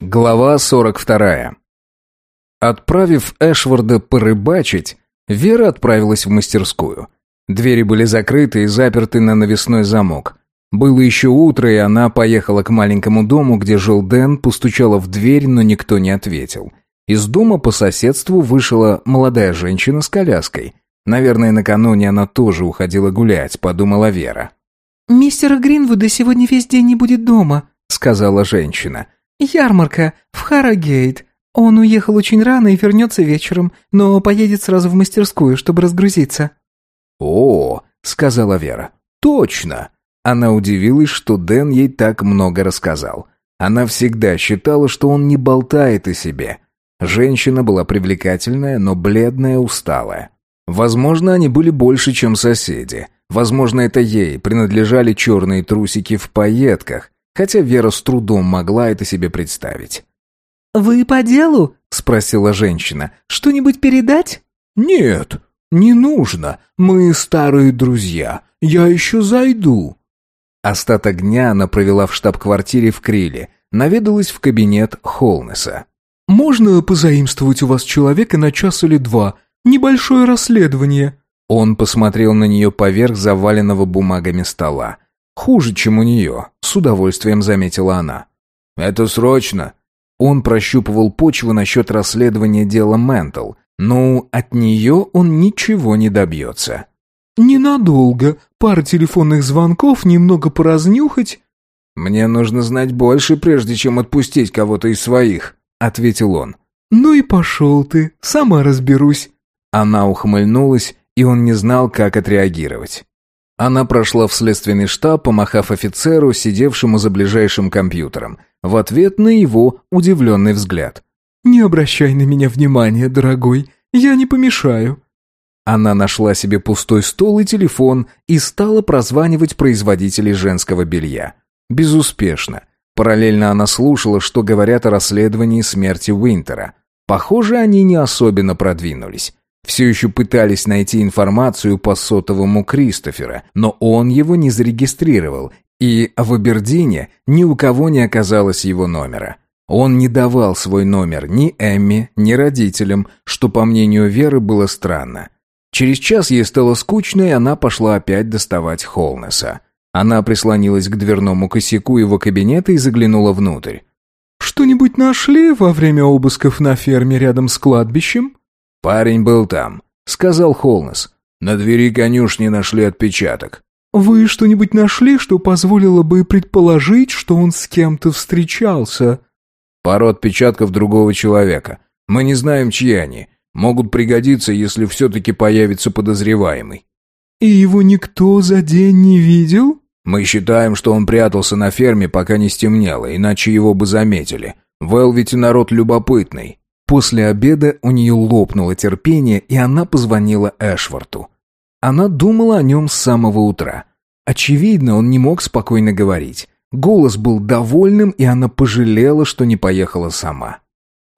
Глава 42. Отправив Эшварда порыбачить, Вера отправилась в мастерскую. Двери были закрыты и заперты на навесной замок. Было еще утро, и она поехала к маленькому дому, где жил Дэн, постучала в дверь, но никто не ответил. Из дома по соседству вышла молодая женщина с коляской. Наверное, накануне она тоже уходила гулять, подумала Вера. «Мистера Гринвуда сегодня весь день не будет дома», — сказала женщина. «Ярмарка в Харрогейт. Он уехал очень рано и вернется вечером, но поедет сразу в мастерскую, чтобы разгрузиться». «О, — сказала Вера, — точно!» Она удивилась, что Дэн ей так много рассказал. Она всегда считала, что он не болтает о себе. Женщина была привлекательная, но бледная, усталая. Возможно, они были больше, чем соседи. Возможно, это ей принадлежали черные трусики в пайетках, хотя Вера с трудом могла это себе представить. «Вы по делу?» — спросила женщина. «Что-нибудь передать?» «Нет, не нужно. Мы старые друзья. Я еще зайду». Остаток дня она провела в штаб-квартире в Криле, наведалась в кабинет Холнеса. «Можно позаимствовать у вас человека на час или два? Небольшое расследование». Он посмотрел на нее поверх заваленного бумагами стола. Хуже, чем у нее, с удовольствием заметила она. «Это срочно!» Он прощупывал почву насчет расследования дела Ментл. Ну, от нее он ничего не добьется. «Ненадолго. Пара телефонных звонков, немного поразнюхать». «Мне нужно знать больше, прежде чем отпустить кого-то из своих», — ответил он. «Ну и пошел ты, сама разберусь». Она ухмыльнулась, и он не знал, как отреагировать. Она прошла в следственный штаб, помахав офицеру, сидевшему за ближайшим компьютером, в ответ на его удивленный взгляд. «Не обращай на меня внимания, дорогой, я не помешаю». Она нашла себе пустой стол и телефон и стала прозванивать производителей женского белья. Безуспешно. Параллельно она слушала, что говорят о расследовании смерти Уинтера. Похоже, они не особенно продвинулись все еще пытались найти информацию по сотовому Кристофера, но он его не зарегистрировал, и в Абердине ни у кого не оказалось его номера. Он не давал свой номер ни Эмми, ни родителям, что, по мнению Веры, было странно. Через час ей стало скучно, и она пошла опять доставать Холнеса. Она прислонилась к дверному косяку его кабинета и заглянула внутрь. «Что-нибудь нашли во время обысков на ферме рядом с кладбищем?» «Парень был там», — сказал Холнес. «На двери конюшни нашли отпечаток». «Вы что-нибудь нашли, что позволило бы предположить, что он с кем-то встречался?» «Пару отпечатков другого человека. Мы не знаем, чьи они. Могут пригодиться, если все-таки появится подозреваемый». «И его никто за день не видел?» «Мы считаем, что он прятался на ферме, пока не стемнело, иначе его бы заметили. Вэл ведь народ любопытный». После обеда у нее лопнуло терпение, и она позвонила Эшварту. Она думала о нем с самого утра. Очевидно, он не мог спокойно говорить. Голос был довольным, и она пожалела, что не поехала сама.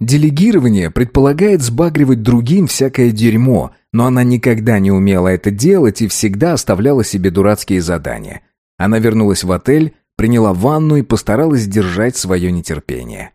Делегирование предполагает сбагривать другим всякое дерьмо, но она никогда не умела это делать и всегда оставляла себе дурацкие задания. Она вернулась в отель, приняла ванну и постаралась держать свое нетерпение.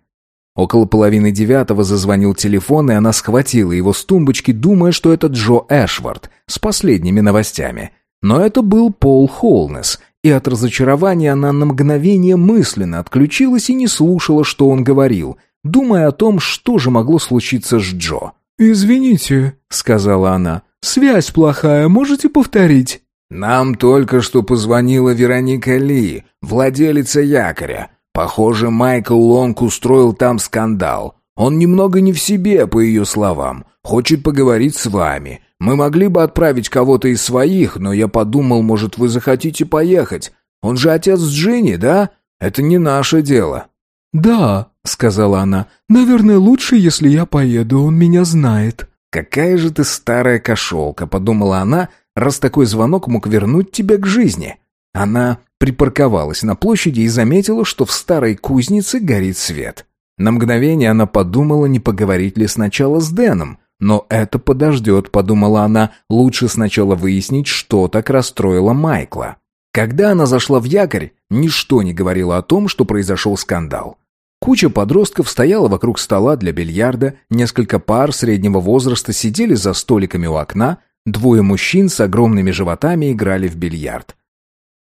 Около половины девятого зазвонил телефон, и она схватила его с тумбочки, думая, что это Джо Эшвард с последними новостями. Но это был Пол Холнес, и от разочарования она на мгновение мысленно отключилась и не слушала, что он говорил, думая о том, что же могло случиться с Джо. «Извините», — сказала она, — «связь плохая, можете повторить?» «Нам только что позвонила Вероника Ли, владелица якоря. Похоже, Майкл Лонг устроил там скандал. Он немного не в себе, по ее словам. Хочет поговорить с вами. Мы могли бы отправить кого-то из своих, но я подумал, может, вы захотите поехать. Он же отец Джинни, да? Это не наше дело». «Да», — сказала она, — «наверное, лучше, если я поеду, он меня знает». «Какая же ты старая кошелка», — подумала она, раз такой звонок мог вернуть тебя к жизни. Она припарковалась на площади и заметила, что в старой кузнице горит свет. На мгновение она подумала, не поговорить ли сначала с Дэном. Но это подождет, подумала она, лучше сначала выяснить, что так расстроило Майкла. Когда она зашла в якорь, ничто не говорило о том, что произошел скандал. Куча подростков стояла вокруг стола для бильярда, несколько пар среднего возраста сидели за столиками у окна, двое мужчин с огромными животами играли в бильярд.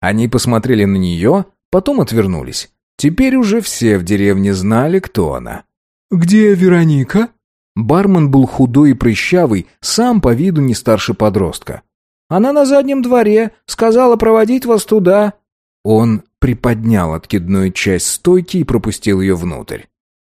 Они посмотрели на нее, потом отвернулись. Теперь уже все в деревне знали, кто она. «Где Вероника?» Бармен был худой и прыщавый, сам по виду не старше подростка. «Она на заднем дворе, сказала проводить вас туда». Он приподнял откидную часть стойки и пропустил ее внутрь.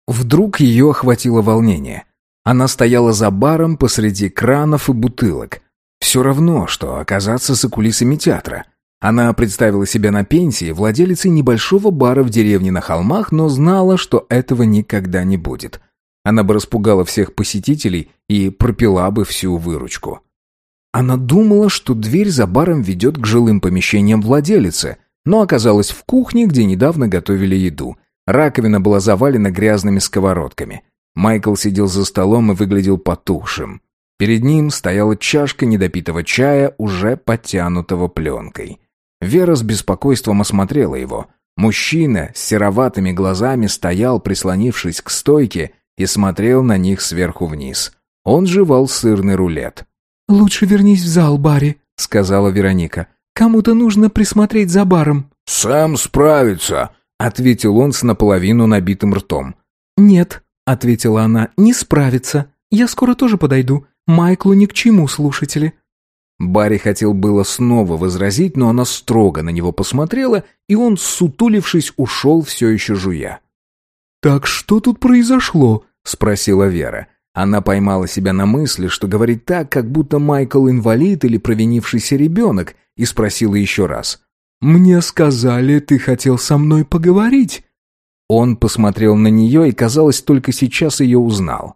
Вдруг ее охватило волнение. Она стояла за баром посреди кранов и бутылок. Все равно, что оказаться за кулисами театра. Она представила себя на пенсии, владелицей небольшого бара в деревне на холмах, но знала, что этого никогда не будет. Она бы распугала всех посетителей и пропила бы всю выручку. Она думала, что дверь за баром ведет к жилым помещениям владелицы, но оказалась в кухне, где недавно готовили еду. Раковина была завалена грязными сковородками. Майкл сидел за столом и выглядел потухшим. Перед ним стояла чашка недопитого чая, уже подтянутого пленкой. Вера с беспокойством осмотрела его. Мужчина с сероватыми глазами стоял, прислонившись к стойке, и смотрел на них сверху вниз. Он жевал сырный рулет. «Лучше вернись в зал, Барри», — сказала Вероника. Кому-то нужно присмотреть за баром». «Сам справится», — ответил он с наполовину набитым ртом. «Нет», — ответила она, — «не справится. Я скоро тоже подойду. Майклу ни к чему, слушатели». Барри хотел было снова возразить, но она строго на него посмотрела, и он, сутулившись, ушел все еще жуя. «Так что тут произошло?» — спросила Вера. Она поймала себя на мысли, что говорит так, как будто Майкл инвалид или провинившийся ребенок, и спросила еще раз. «Мне сказали, ты хотел со мной поговорить». Он посмотрел на нее и, казалось, только сейчас ее узнал.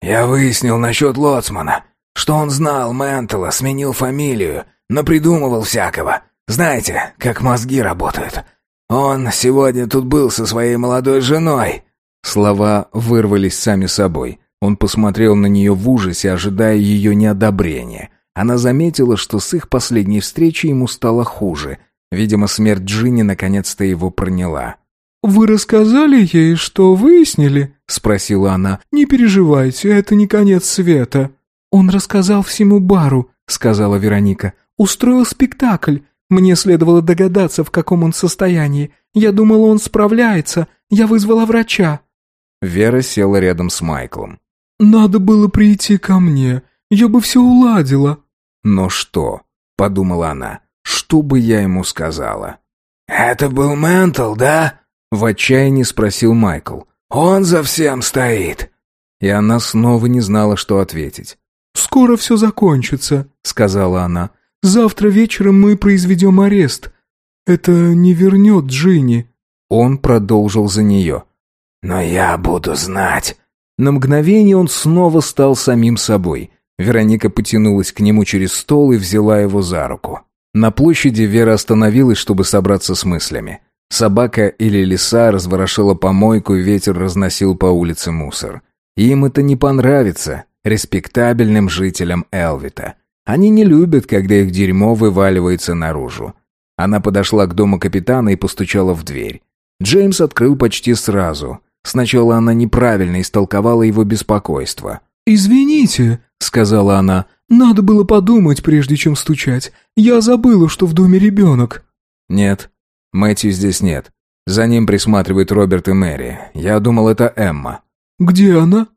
«Я выяснил насчет Лоцмана, что он знал Ментела, сменил фамилию, напридумывал всякого. Знаете, как мозги работают. Он сегодня тут был со своей молодой женой». Слова вырвались сами собой. Он посмотрел на нее в ужасе, ожидая ее неодобрения. Она заметила, что с их последней встречи ему стало хуже. Видимо, смерть Джинни наконец-то его проняла. «Вы рассказали ей, что выяснили?» — спросила она. «Не переживайте, это не конец света». «Он рассказал всему бару», — сказала Вероника. «Устроил спектакль. Мне следовало догадаться, в каком он состоянии. Я думала, он справляется. Я вызвала врача». Вера села рядом с Майклом. «Надо было прийти ко мне. Я бы все уладила». «Но что?» — подумала она. «Что бы я ему сказала?» «Это был Ментл, да?» — в отчаянии спросил Майкл. «Он за всем стоит». И она снова не знала, что ответить. «Скоро все закончится», — сказала она. «Завтра вечером мы произведем арест. Это не вернет Джинни». Он продолжил за нее. «Но я буду знать. На мгновение он снова стал самим собой. Вероника потянулась к нему через стол и взяла его за руку. На площади Вера остановилась, чтобы собраться с мыслями. Собака или лиса разворошила помойку, и ветер разносил по улице мусор. Им это не понравится, респектабельным жителям Элвита. Они не любят, когда их дерьмо вываливается наружу. Она подошла к дому капитана и постучала в дверь. Джеймс открыл почти сразу – Сначала она неправильно истолковала его беспокойство. «Извините», — сказала она, — «надо было подумать, прежде чем стучать. Я забыла, что в доме ребенок». «Нет, Мэтью здесь нет. За ним присматривают Роберт и Мэри. Я думал, это Эмма». «Где она?»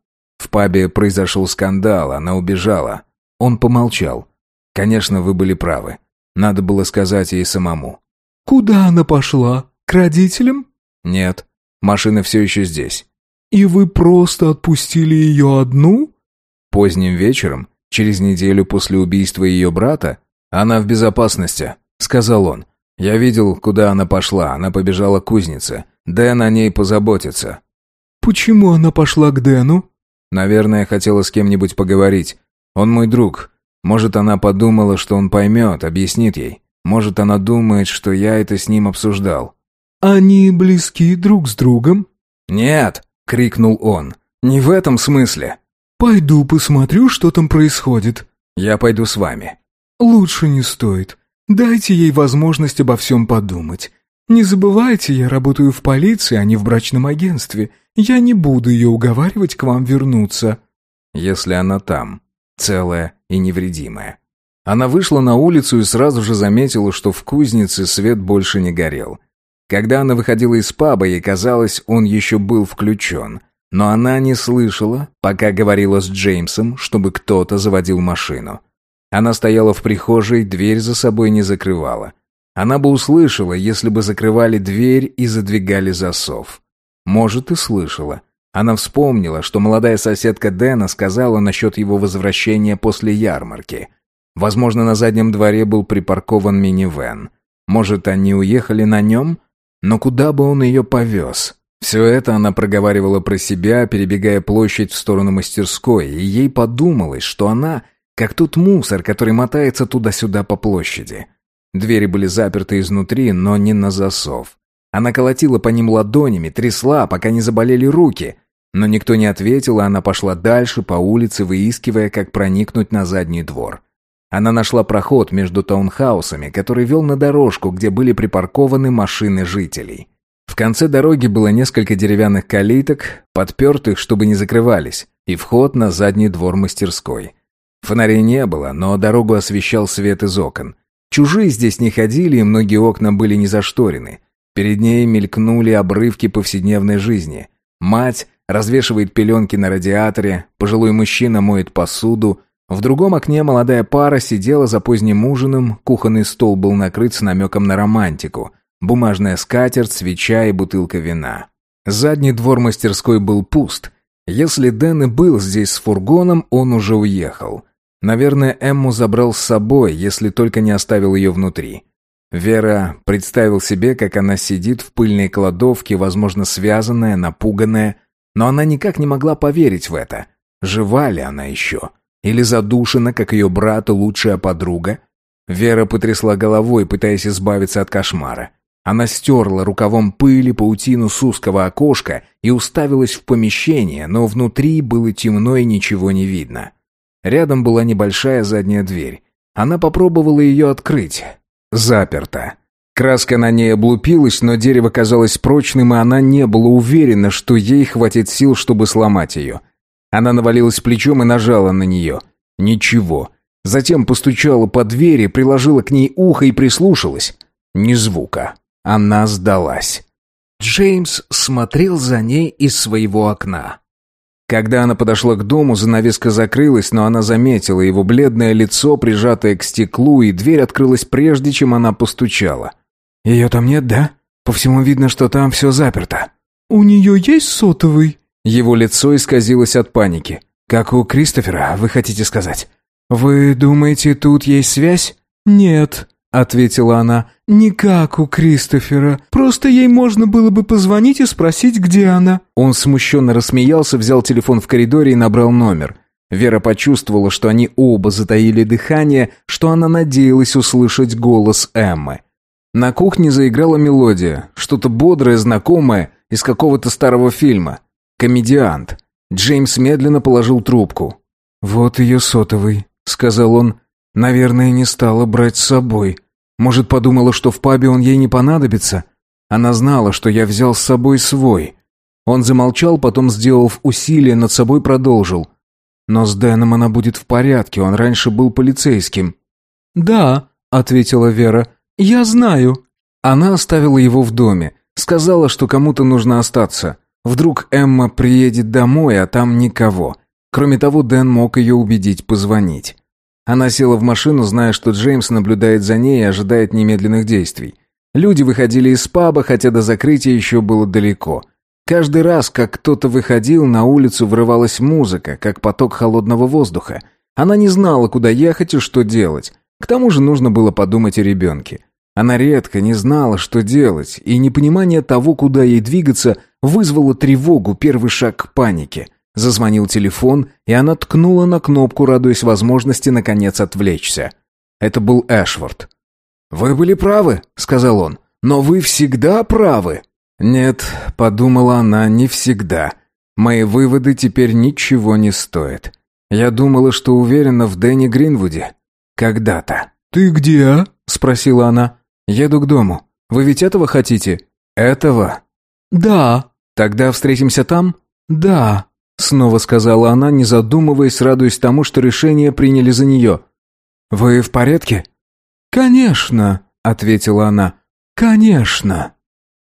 Пабе произошел скандал, она убежала. Он помолчал. «Конечно, вы были правы. Надо было сказать ей самому». «Куда она пошла? К родителям?» «Нет. Машина все еще здесь». «И вы просто отпустили ее одну?» «Поздним вечером, через неделю после убийства ее брата, она в безопасности», — сказал он. «Я видел, куда она пошла. Она побежала к кузнице. Дэн о ней позаботится». «Почему она пошла к Дэну?» «Наверное, хотела с кем-нибудь поговорить. Он мой друг. Может, она подумала, что он поймет, объяснит ей. Может, она думает, что я это с ним обсуждал. «Они близки друг с другом?» «Нет!» — крикнул он. «Не в этом смысле!» «Пойду посмотрю, что там происходит». «Я пойду с вами». «Лучше не стоит. Дайте ей возможность обо всем подумать. Не забывайте, я работаю в полиции, а не в брачном агентстве. Я не буду ее уговаривать к вам вернуться». Если она там, целая и невредимая. Она вышла на улицу и сразу же заметила, что в кузнице свет больше не горел. Когда она выходила из паба, ей казалось, он еще был включен. Но она не слышала, пока говорила с Джеймсом, чтобы кто-то заводил машину. Она стояла в прихожей, дверь за собой не закрывала. Она бы услышала, если бы закрывали дверь и задвигали засов. Может, и слышала. Она вспомнила, что молодая соседка Дэна сказала насчет его возвращения после ярмарки. Возможно, на заднем дворе был припаркован минивэн. Может, они уехали на нем? Но куда бы он ее повез? Все это она проговаривала про себя, перебегая площадь в сторону мастерской, и ей подумалось, что она как тот мусор, который мотается туда-сюда по площади. Двери были заперты изнутри, но не на засов. Она колотила по ним ладонями, трясла, пока не заболели руки. Но никто не ответил, и она пошла дальше по улице, выискивая, как проникнуть на задний двор. Она нашла проход между таунхаусами, который вел на дорожку, где были припаркованы машины жителей. В конце дороги было несколько деревянных калиток, подпертых, чтобы не закрывались, и вход на задний двор мастерской. Фонарей не было, но дорогу освещал свет из окон. Чужие здесь не ходили, и многие окна были не зашторены. Перед ней мелькнули обрывки повседневной жизни. Мать развешивает пеленки на радиаторе, пожилой мужчина моет посуду. В другом окне молодая пара сидела за поздним ужином, кухонный стол был накрыт с намеком на романтику. Бумажная скатерть, свеча и бутылка вина. Задний двор мастерской был пуст. Если Дэн и был здесь с фургоном, он уже уехал. Наверное, Эмму забрал с собой, если только не оставил ее внутри. Вера представил себе, как она сидит в пыльной кладовке, возможно, связанная, напуганная, но она никак не могла поверить в это. Жива ли она еще? Или задушена, как ее брат и лучшая подруга? Вера потрясла головой, пытаясь избавиться от кошмара. Она стерла рукавом пыли паутину с узкого окошка и уставилась в помещение, но внутри было темно и ничего не видно. Рядом была небольшая задняя дверь. Она попробовала ее открыть. Заперто. Краска на ней облупилась, но дерево казалось прочным, и она не была уверена, что ей хватит сил, чтобы сломать ее. Она навалилась плечом и нажала на нее. Ничего. Затем постучала по двери, приложила к ней ухо и прислушалась. Ни звука. Она сдалась. Джеймс смотрел за ней из своего окна. Когда она подошла к дому, занавеска закрылась, но она заметила его бледное лицо, прижатое к стеклу, и дверь открылась прежде, чем она постучала. «Ее там нет, да? По всему видно, что там все заперто». «У нее есть сотовый?» Его лицо исказилось от паники. «Как у Кристофера, вы хотите сказать? Вы думаете, тут есть связь?» «Нет», — ответила она. «Не как у Кристофера. Просто ей можно было бы позвонить и спросить, где она». Он смущенно рассмеялся, взял телефон в коридоре и набрал номер. Вера почувствовала, что они оба затаили дыхание, что она надеялась услышать голос Эммы. На кухне заиграла мелодия, что-то бодрое, знакомое, из какого-то старого фильма. «Комедиант». Джеймс медленно положил трубку. «Вот ее сотовый», — сказал он. «Наверное, не стала брать с собой». Может, подумала, что в пабе он ей не понадобится? Она знала, что я взял с собой свой. Он замолчал, потом, сделав усилие, над собой продолжил. Но с Дэном она будет в порядке, он раньше был полицейским. «Да», — ответила Вера, — «я знаю». Она оставила его в доме, сказала, что кому-то нужно остаться. Вдруг Эмма приедет домой, а там никого. Кроме того, Дэн мог ее убедить позвонить. Она села в машину, зная, что Джеймс наблюдает за ней и ожидает немедленных действий. Люди выходили из паба, хотя до закрытия еще было далеко. Каждый раз, как кто-то выходил, на улицу врывалась музыка, как поток холодного воздуха. Она не знала, куда ехать и что делать. К тому же нужно было подумать о ребенке. Она редко не знала, что делать, и непонимание того, куда ей двигаться, вызвало тревогу, первый шаг к панике. Зазвонил телефон, и она ткнула на кнопку, радуясь возможности наконец отвлечься. Это был Эшвард. «Вы были правы», — сказал он, — «но вы всегда правы». «Нет», — подумала она, — «не всегда. Мои выводы теперь ничего не стоят. Я думала, что уверена в Дэнни Гринвуде. Когда-то». «Ты где?» а?» — спросила она. «Еду к дому. Вы ведь этого хотите?» «Этого?» «Да», Тогда встретимся там?» «Да», — снова сказала она, не задумываясь, радуясь тому, что решение приняли за нее. «Вы в порядке?» «Конечно», — ответила она. «Конечно».